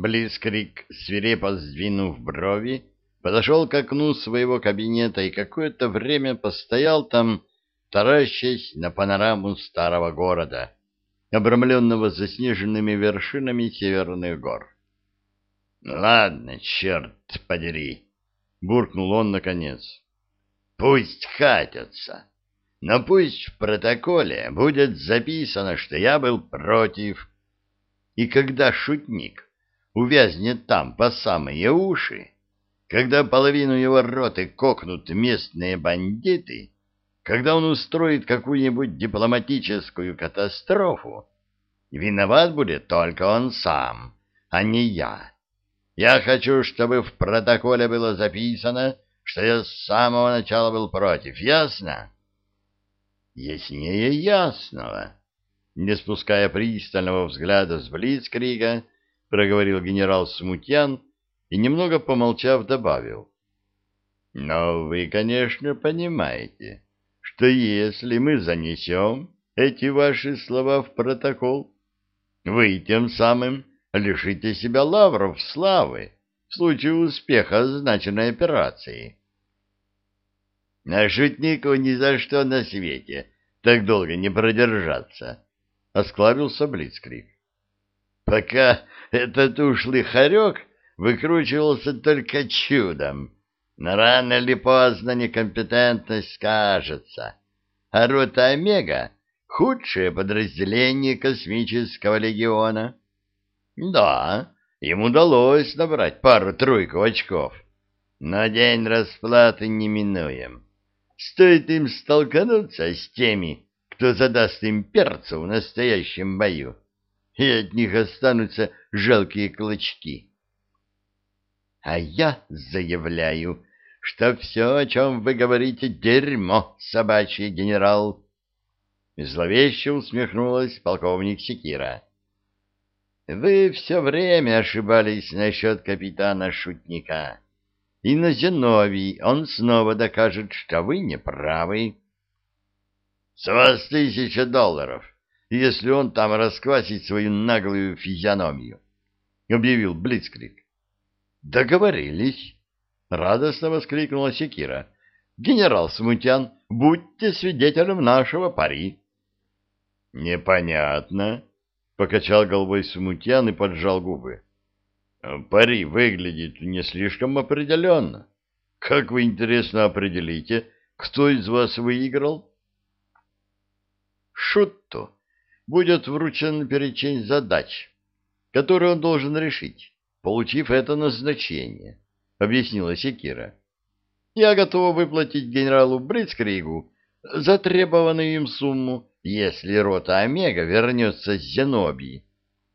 Близкрик, свирепо сдвинув брови, подошел к окну своего кабинета и какое-то время постоял там, таращась на панораму старого города, обрамленного заснеженными вершинами северных гор. — Ладно, черт подери, — буркнул он наконец. — Пусть катятся, но пусть в протоколе будет записано, что я был против. И когда шутник увязнет там по самые уши, когда половину его роты кокнут местные бандиты, когда он устроит какую-нибудь дипломатическую катастрофу, виноват будет только он сам, а не я. Я хочу, чтобы в протоколе было записано, что я с самого начала был против, ясно? Яснее ясного. Не спуская пристального взгляда с Блицкрига, проговорил генерал Смутьян и, немного помолчав, добавил. Но вы, конечно, понимаете, что если мы занесем эти ваши слова в протокол, вы тем самым лишите себя лавров славы в случае успеха означенной операции. На шутнику ни за что на свете так долго не продержаться, — осклабился Блицкрик. Пока этот ушлый хорек выкручивался только чудом, но рано или поздно некомпетентность скажется, а рота Омега — худшее подразделение космического легиона. Да, им удалось набрать пару-тройку очков, но день расплаты неминуем. Стоит им столкнуться с теми, кто задаст им перцу в настоящем бою, и от них останутся жалкие клочки. А я заявляю, что все, о чем вы говорите, дерьмо, собачий генерал. Зловеще усмехнулась полковник Секира. Вы все время ошибались насчет капитана-шутника. И на Зиновий он снова докажет, что вы не правы. С вас тысяча долларов, если он там расквасит свою наглую физиономию, — объявил Блицкрик. Договорились, — радостно воскликнула Секира. Генерал Смутян, будьте свидетелем нашего пари. Непонятно, — покачал головой Смутьян и поджал губы. Пари выглядит не слишком определенно. Как вы, интересно, определите, кто из вас выиграл? Шутту будет вручен перечень задач, которые он должен решить, получив это назначение, — объяснила Секира. Я готова выплатить генералу Брицкригу затребованную им сумму, если рота Омега вернется с Зенобии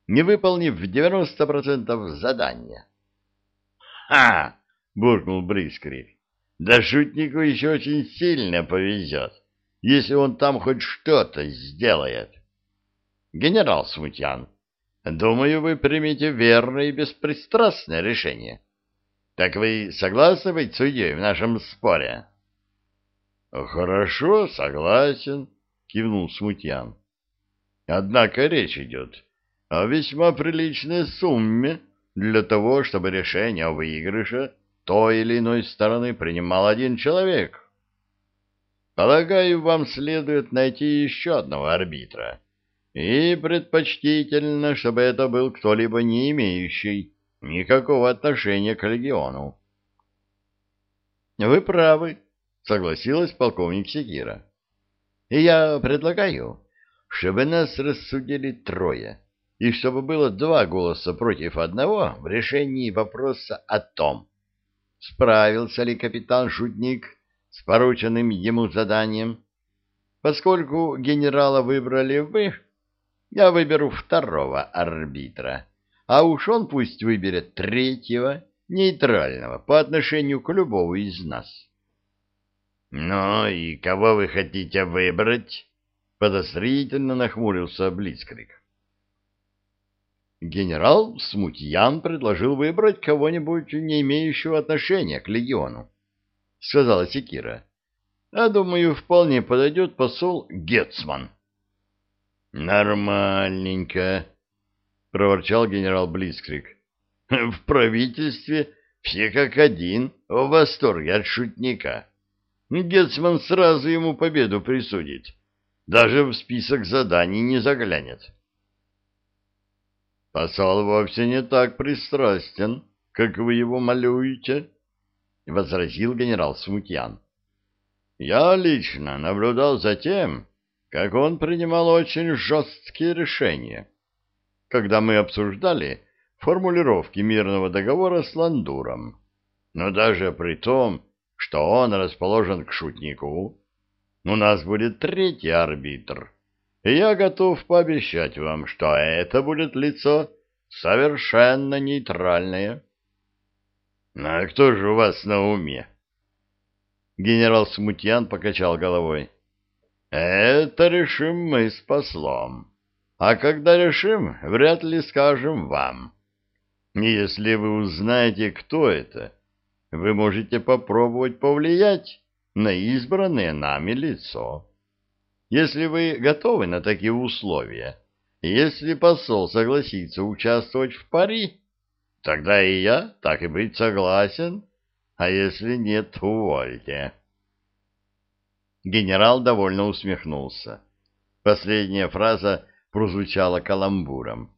не выполнив 90% задания. «Ха!» — буркнул Брискрик. «Да шутнику еще очень сильно повезет, если он там хоть что-то сделает. Генерал Смутьян, думаю, вы примете верное и беспристрастное решение. Так вы согласны быть судьей в нашем споре?» «Хорошо, согласен», — кивнул Смутьян. «Однако речь идет о весьма приличной сумме для того, чтобы решение о выигрыше той или иной стороны принимал один человек. Полагаю, вам следует найти еще одного арбитра, и предпочтительно, чтобы это был кто-либо не имеющий никакого отношения к легиону. — Вы правы, — согласилась полковник Секира. — И я предлагаю, чтобы нас рассудили трое и чтобы было два голоса против одного в решении вопроса о том, справился ли капитан-шутник с порученным ему заданием. Поскольку генерала выбрали вы, я выберу второго арбитра, а уж он пусть выберет третьего, нейтрального, по отношению к любому из нас. — Ну и кого вы хотите выбрать? — подозрительно нахмурился Блицкрик. Генерал Смутьян предложил выбрать кого-нибудь, не имеющего отношения к легиону, — сказала Секира. — А думаю, вполне подойдет посол Гетцман. — Нормальненько, — проворчал генерал Блицкрик. В правительстве все как один в восторге от шутника. Гетцман сразу ему победу присудит. Даже в список заданий не заглянет. Посол вовсе не так пристрастен, как вы его малюете, — возразил генерал Смутьян. Я лично наблюдал за тем, как он принимал очень жесткие решения. Когда мы обсуждали формулировки мирного договора с Ландуром. Но даже при том, что он расположен к шутнику, у нас будет третий арбитр, и я готов пообещать вам, что это будет лицо совершенно нейтральное. А кто же у вас на уме? Генерал Смутьян покачал головой. Это решим мы с послом. А когда решим, вряд ли скажем вам. Если вы узнаете, кто это, вы можете попробовать повлиять на избранное нами лицо. Если вы готовы на такие условия, если посол согласится участвовать в пари, тогда и я, так и быть, согласен, а если нет, увольте. Генерал довольно усмехнулся. Последняя фраза прозвучала каламбуром.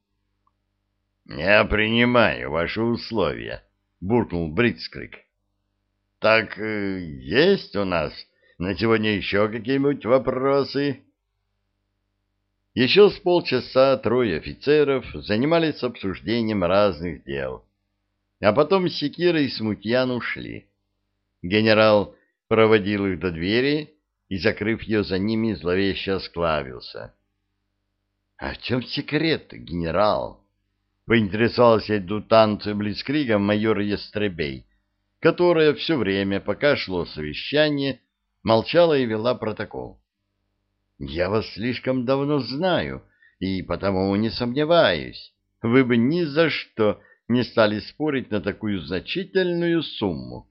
«Я принимаю ваши условия», — буркнул Бритскрик. «Так э, есть у нас на сегодня еще какие-нибудь вопросы?» Еще с полчаса трое офицеров занимались обсуждением разных дел, а потом Секира и Смутьян ушли. Генерал проводил их до двери и, закрыв ее за ними, зловеще осклавился. — А в чем секрет, генерал? поинтересовался адъютант Блицкригом майор Ястребей, которая все время, пока шло совещание, молчала и вела протокол. «Я вас слишком давно знаю, и потому не сомневаюсь, вы бы ни за что не стали спорить на такую значительную сумму,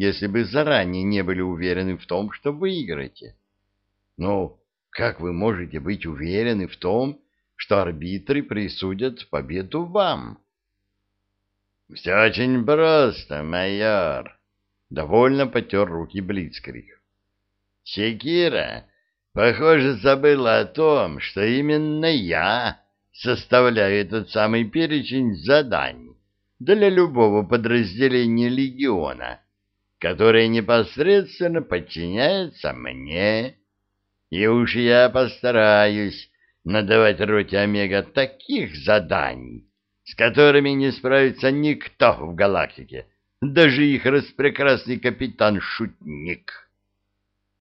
если бы заранее не были уверены в том, что выиграете. Но как вы можете быть уверены в том, что арбитры присудят победу вам. — Все очень просто, майор. Довольно потер руки Блицкрик. Секира, похоже, забыла о том, что именно я составляю этот самый перечень заданий для любого подразделения легиона, которое непосредственно подчиняется мне. И уж я постараюсь надавать роте Омега таких заданий, с которыми не справится никто в галактике, даже их распрекрасный капитан-шутник.